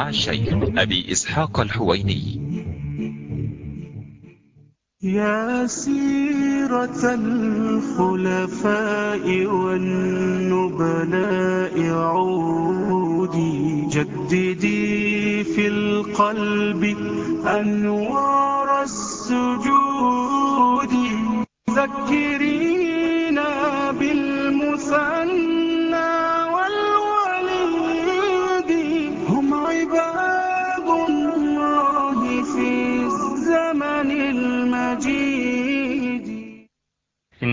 مع الشيخ أبي إسحاق الحويني. يا سيرة الخلفاء والنبلاء عودي جددي في القلب أنوار السجود. ذكري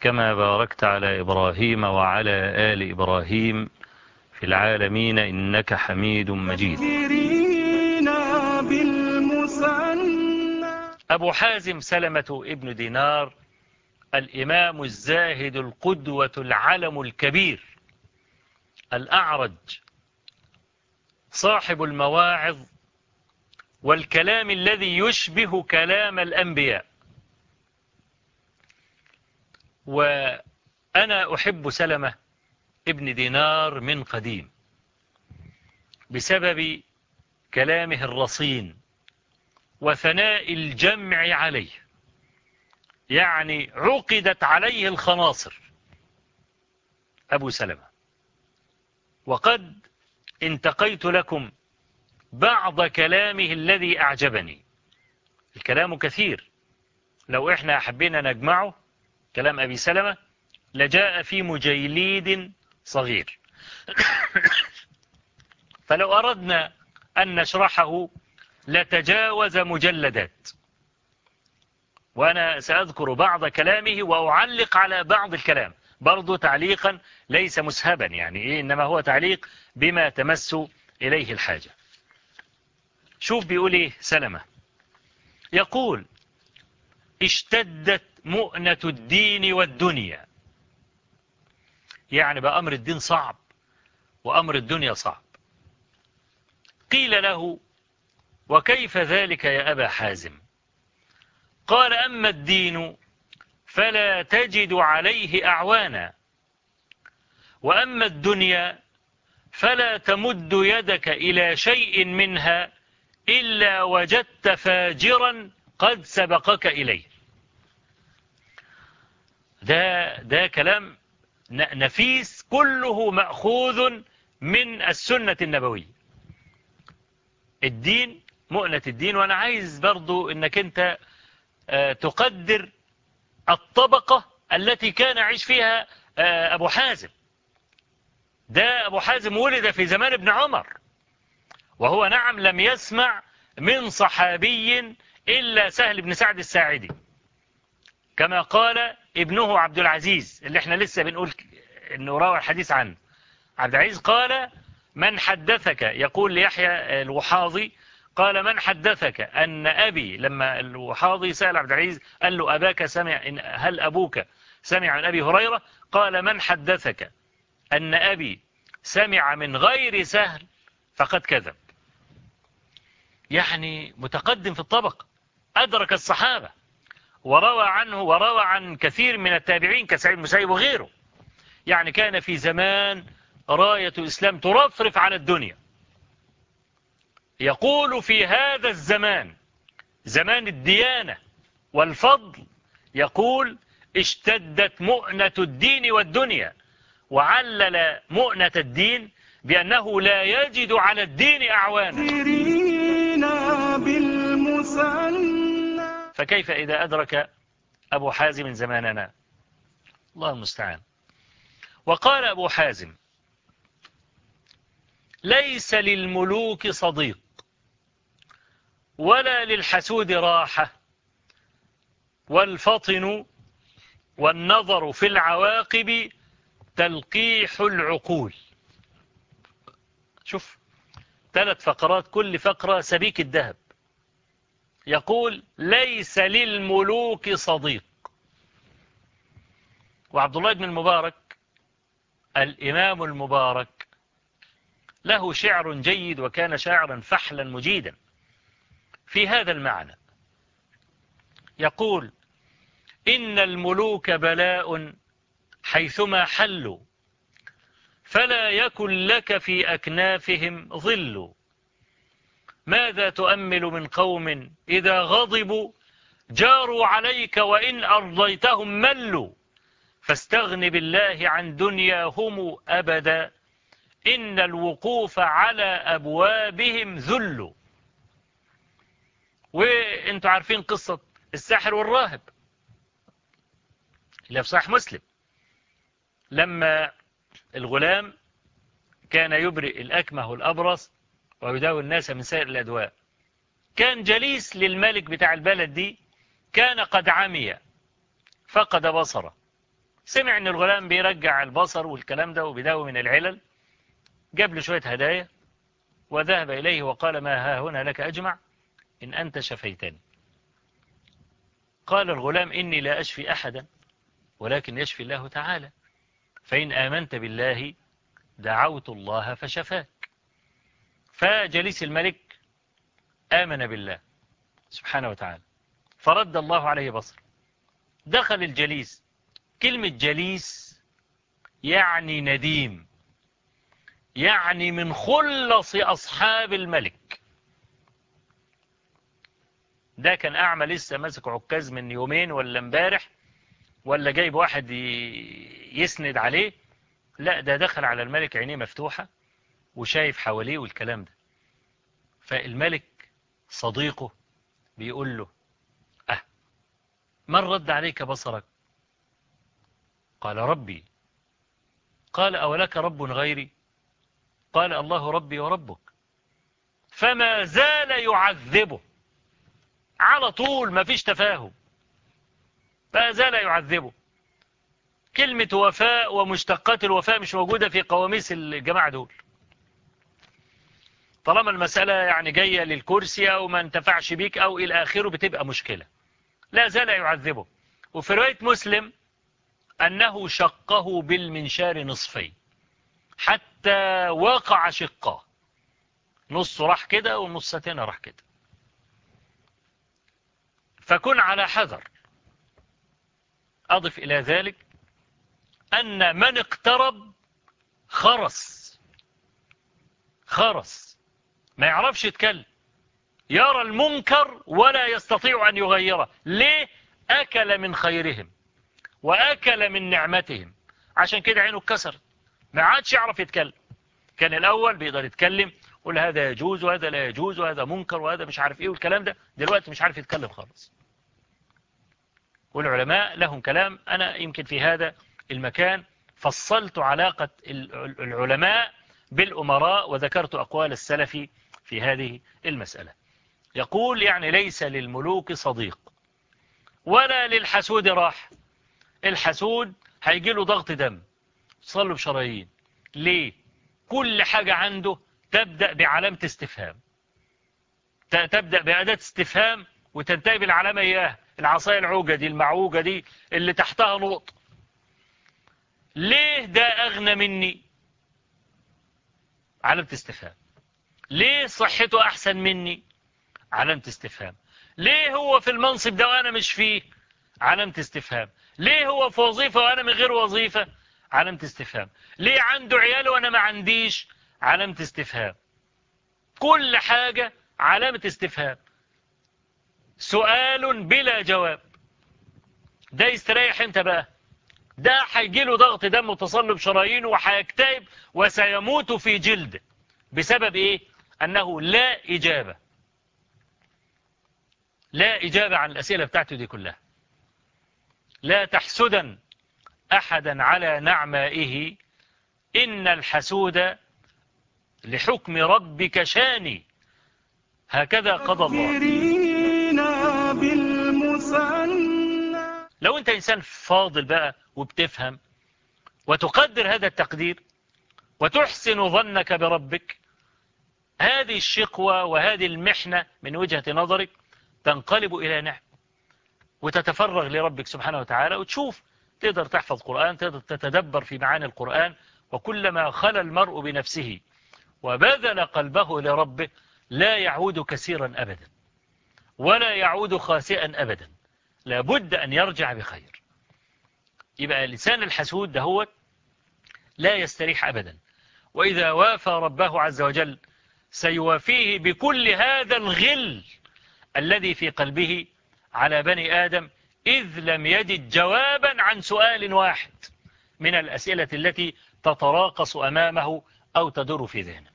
كما باركت على إبراهيم وعلى آل إبراهيم في العالمين إنك حميد مجيد. أبو حازم سلمة ابن دينار الإمام الزاهد القدوة العلم الكبير الأعرج صاحب المواعظ والكلام الذي يشبه كلام الأنبياء. وأنا أحب سلمة ابن دينار من قديم بسبب كلامه الرصين وثناء الجمع عليه يعني عقدت عليه الخناصر. أبو سلمة وقد انتقيت لكم بعض كلامه الذي أعجبني. الكلام كثير لو إحنا حبينا نجمعه كلام أبي سلمة لجاء في مجيليد صغير. فلو أردنا أن نشرحه لتجاوز مجلدات. وأنا سأذكر بعض كلامه وأعلق على بعض الكلام. برضو تعليقا ليس مسهبا يعني إيه إنما هو تعليق بما تمس إليه الحاجة. شوف بيقول إيه سلمة. يقول اشتدت مؤنة الدين والدنيا. يعني بقى أمر الدين صعب وأمر الدنيا صعب. قيل له وكيف ذلك يا أبا حازم؟ قال أما الدين فلا تجد عليه أعوانا وأما الدنيا فلا تمد يدك إلى شيء منها إلا وجدت فاجرا قد سبقك إليه. ده, ده كلام نفيس كله مأخوذ من السنة النبوية. الدين مؤنة الدين وأنا عايز برضو أنك أنت آه، تقدر الطبقة التي كان عيش فيها آه، أبو حازم. ده أبو حازم ولد في زمان ابن عمر. وهو نعم لم يسمع من صحابي إلا سهل بن سعد الساعدي. كما قال ابنه عبد العزيز اللي إحنا لسه بنقول إنه روى الحديث عنه. عبد العزيز قال من حدثك؟ يقول ليحيى الوحاضي قال من حدثك؟ أن أبي. لما الوحاضي سأل عبد العزيز قال له أباك سمع هل أبوك سمع من أبي هريرة؟ قال من حدثك؟ أن أبي سمع من غير سهل فقد كذب. يعني متقدم في الطبق أدرك الصحابة. وروى عنه وروى عن كثير من التابعين كسعيد مسيب وغيره. يعني كان في زمان راية الإسلام ترفرف على الدنيا. يقول في هذا الزمان زمان الديانة والفضل يقول اشتدت مؤنة الدين والدنيا وعلل مؤنة الدين بأنه لا يجد على الدين أعوانا. فكيف إذا أدرك أبو حازم زماننا؟ الله المستعان. وقال أبو حازم ليس للملوك صديق ولا للحسود راحة والفطن والنظر في العواقب تلقيح العقول. شوف ثلاث فقرات كل فقرة سبيك الذهب. يقول ليس للملوك صديق. وعبد الله بن المبارك الإمام المبارك له شعر جيد وكان شاعرا فحلا مجيدا في هذا المعنى. يقول إن الملوك بلاء حيثما حلوا فلا يكن لك في أكنافهم ظل. ماذا تؤمل من قوم إذا غضبوا؟ جاروا عليك وإن أرضيتهم ملوا. فاستغن بالله عن دنياهم أبدا. إن الوقوف على أبوابهم ذل. وإنتوا عارفين قصة الساحر والراهب. اللي في صحيح مسلم. لما الغلام كان يبرئ الأكمه والأبرص ويداوي الناس من سائر الأدواء. كان جليس للملك بتاع البلد دي كان قد عمي فقد بصره سمع إن الغلام بيرجع البصر والكلام ده وبيداوي من العلل. جاب له شوية هدايا وذهب إليه وقال ما ها هنا لك أجمع إن أنت شفيتني. قال الغلام إني لا أشفي أحدا ولكن يشفي الله تعالى. فإن آمنت بالله دعوت الله فشفاك فجليس الملك آمن بالله سبحانه وتعالى. فرد الله عليه بصر دخل الجليس. كلمة جليس يعني نديم. يعني من خلص أصحاب الملك. ده كان أعمى لسه ماسك عكاز من يومين ولا امبارح ولا جايب واحد يسند عليه. لا ده دخل على الملك عينيه مفتوحة. وشايف حواليه والكلام ده. فالملك صديقه بيقول له أه من رد عليك بصرك؟ قال ربي. قال أولك رب غيري؟ قال الله ربي وربك. فما زال يعذبه. على طول ما فيش تفاهم. ما زال يعذبه. كلمة وفاء ومشتقات الوفاء مش موجودة في قواميس الجماعة دول. طالما المسألة يعني جاية للكرسي أو ما انتفعش بيك أو إلى آخره بتبقى مشكلة. لا زال يعذبه. وفي رواية مسلم أنه شقه بالمنشار نصفي حتى وقع شقاه نص راح كده ونص تاني راح كده. فكن على حذر. أضف إلى ذلك أن من اقترب خرس. خرس. ما يعرفش يتكلم. يرى المنكر ولا يستطيع أن يغيره. ليه؟ أكل من خيرهم وأكل من نعمتهم. عشان كده عينه اتكسرت. ما عادش يعرف يتكلم. كان الأول بيقدر يتكلم يقول هذا يجوز وهذا لا يجوز وهذا منكر وهذا مش عارف إيه والكلام ده. دلوقتي مش عارف يتكلم خالص. والعلماء لهم كلام. أنا يمكن في هذا المكان فصلت علاقة العلماء بالأمراء وذكرت أقوال السلفي في هذه المسألة. يقول يعني ليس للملوك صديق ولا للحسود راح. الحسود هيجي له ضغط دم. صلوا بشرايين ليه؟ كل حاجة عنده تبدأ بعلامة استفهام. تبدأ بأداة استفهام وتنتهي بالعلامة إياه العصاية العوجة دي المعوجة دي اللي تحتها نقط. ليه ده أغنى مني؟ علامة استفهام. ليه صحته أحسن مني؟ علامة استفهام. ليه هو في المنصب ده وأنا مش فيه؟ علامة استفهام. ليه هو في وظيفة وأنا من غير وظيفة؟ علامة استفهام. ليه عنده عيال وأنا ما عنديش؟ علامة استفهام. كل حاجة علامة استفهام. سؤال بلا جواب. ده يستريح إمتى بقى. ده هيجيله ضغط دم وتصلب شرايينه وهيكتئب وسيموت في جلد. بسبب إيه؟ أنه لا إجابة. لا إجابة عن الأسئلة بتاعته دي كلها. لا تحسدا أحدا على نعمائه. إن الحسود لحكم ربك شاني. هكذا قضى الله. لو أنت إنسان فاضل بقى وبتفهم وتقدر هذا التقدير وتحسن ظنك بربك هذه الشقوة وهذه المحنة من وجهة نظرك تنقلب إلى نعم وتتفرغ لربك سبحانه وتعالى وتشوف تقدر تحفظ قرآن تقدر تتدبر في معاني القرآن وكلما خل المرء بنفسه وبذل قلبه لربه لا يعود كثيرا أبدا ولا يعود خاسئا أبدا. لابد أن يرجع بخير. يبقى لسان الحسود دهوت لا يستريح أبدا. وإذا وافى ربه عز وجل سيوافيه بكل هذا الغل الذي في قلبه على بني آدم إذ لم يجد جوابا عن سؤال واحد من الأسئلة التي تتراقص أمامه أو تدور في ذهنه.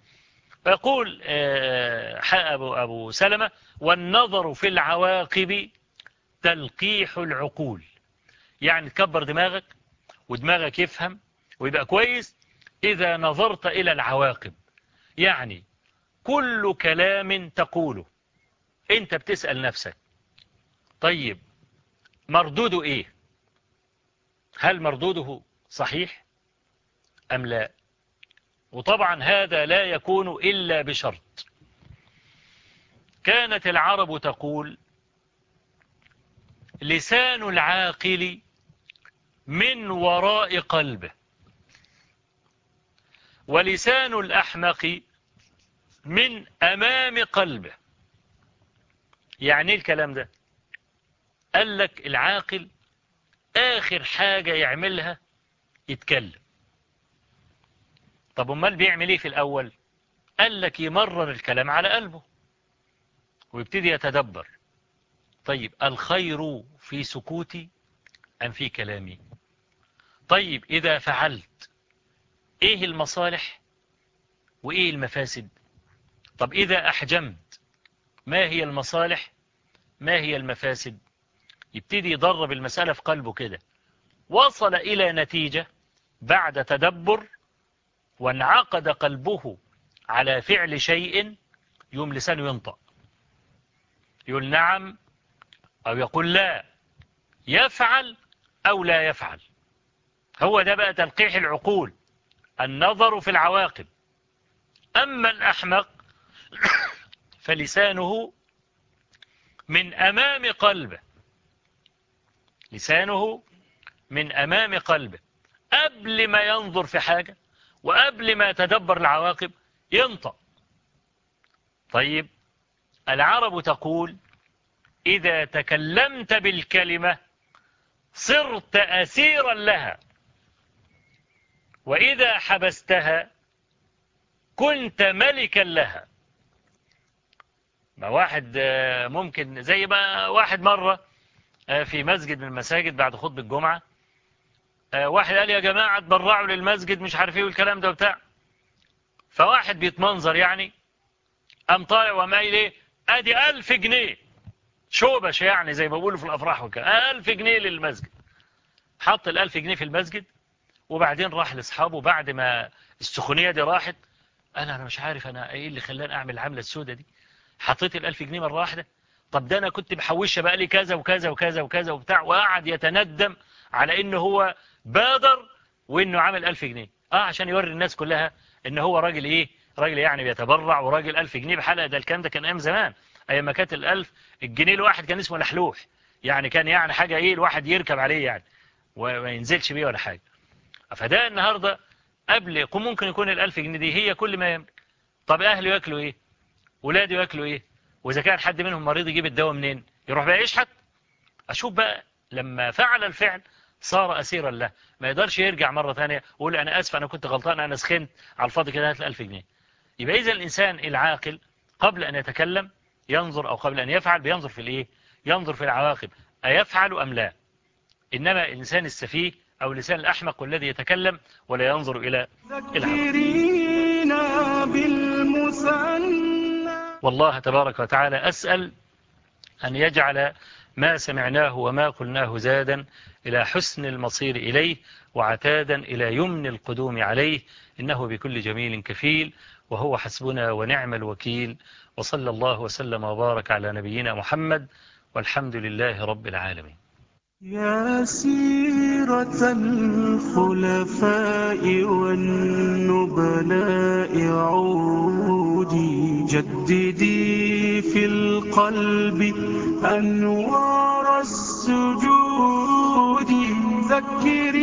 فيقول آه، أبو, أبو سلمة والنظر في العواقب تلقيح العقول. يعني تكبر دماغك ودماغك يفهم ويبقى كويس إذا نظرت إلى العواقب. يعني كل كلام تقوله. انت بتسأل نفسك طيب مردوده إيه؟ هل مردوده صحيح أم لا؟ وطبعا هذا لا يكون إلا بشرط. كانت العرب تقول لسان العاقل من وراء قلبه ولسان الأحمق من أمام قلبه. يعني إيه الكلام ده؟ قال لك العاقل آخر حاجة يعملها يتكلم. طب أمال بيعمل إيه في الأول؟ قال لك يمرر الكلام على قلبه ويبتدي يتدبر. طيب الخير في سكوتي أم في كلامي؟ طيب إذا فعلت إيه المصالح وإيه المفاسد؟ طب إذا أحجمت ما هي المصالح؟ ما هي المفاسد؟ يبتدي يضرب المسألة في قلبه كده. وصل إلى نتيجة بعد تدبر وانعقد قلبه على فعل شيء يوم لسانه ينطق. يقول نعم أو يقول لا يفعل أو لا يفعل. هو ده بقى تلقيح العقول النظر في العواقب. أما الأحمق فلسانه من أمام قلبه. لسانه من أمام قلبه. قبل ما ينظر في حاجة وقبل ما يتدبر العواقب ينطق. طيب العرب تقول إذا تكلمت بالكلمة صرت أسيرا لها. وإذا حبستها كنت ملكا لها. ما واحد آه، ممكن زي ما واحد مرة آه، في مسجد من المساجد بعد خطب الجمعة آه، واحد قال يا جماعة تبرعوا للمسجد مش عارف إيه والكلام ده وبتاع. فواحد بيتمنظر يعني قام طالع ومايل إيه؟ ادي 1000 جنيه. شوبش يعني زي ما بيقولوا في الأفراح وكده. 1000 جنيه للمسجد. حط ال 1000 جنيه في المسجد وبعدين راح لأصحابه بعد ما السخونية دي راحت. قال أنا مش عارف أنا إيه اللي خلاني أعمل العملة السوداء دي. حطيت الألف جنيه مرة واحدة. طب ده أنا كنت بحوشة بقى لي كذا وكذا وكذا وكذا وبتاع وقعد يتندم على إنه هو بادر وإنه عمل ألف جنيه. آه عشان يوري الناس كلها إن هو راجل إيه؟ راجل يعني بيتبرع وراجل ألف جنيه بحلقة. ده الكلام ده كان أيام زمان. أيام ما كانت الألف الجنيه الواحد كان اسمه لحلوح. يعني كان يعني حاجة إيه؟ الواحد يركب عليه يعني وما ينزلش بيه ولا حاجة. فده النهاردة قبل ممكن يكون الألف جنيه دي هي كل ما يملك. طب أهله يأكلوا إيه؟ ولادي ياكلوا إيه؟ وإذا كان حد منهم مريض يجيب الدواء منين؟ يروح بقى يشحت. أشوف بقى لما فعل الفعل صار أسيرا له. ما يقدرش يرجع مرة ثانية ويقول أنا أسف أنا كنت غلطان أنا سخنت على الفاضي كده هات الألف جنيه. يبقى إذا الإنسان العاقل قبل أن يتكلم ينظر أو قبل أن يفعل بينظر في الإيه؟ ينظر في العواقب. أيفعل أم لا؟ إنما الإنسان السفيه أو لسان الأحمق الذي يتكلم ولا ينظر إلى العواقب. والله تبارك وتعالى أسأل أن يجعل ما سمعناه وما قلناه زادا إلى حسن المصير إليه وعتادا إلى يمن القدوم عليه إنه بكل جميل كفيل وهو حسبنا ونعم الوكيل وصلى الله وسلم وبارك على نبينا محمد والحمد لله رب العالمين يا سيرة الخلفاء والنبلاء عودي جددي في القلب أنوار السجود ذكري